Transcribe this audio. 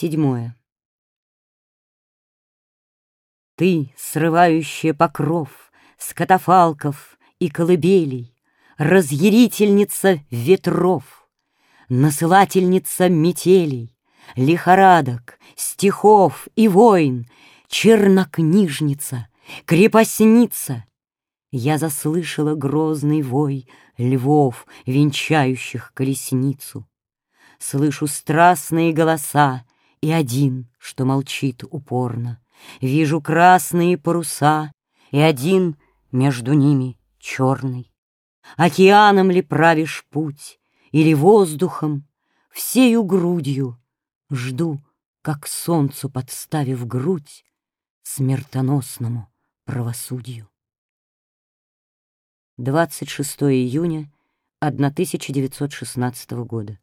Седьмое. Ты, срывающая покров с катафалков и колыбелей, Разъярительница ветров, Насылательница метелей, Лихорадок, стихов и войн, Чернокнижница, крепостница. Я заслышала грозный вой Львов, венчающих колесницу. Слышу страстные голоса И один, что молчит упорно. Вижу красные паруса И один между ними черный. Океаном ли правишь путь Или воздухом, всею грудью Жду, как солнцу подставив грудь Смертоносному правосудию. 26 июня 1916 года.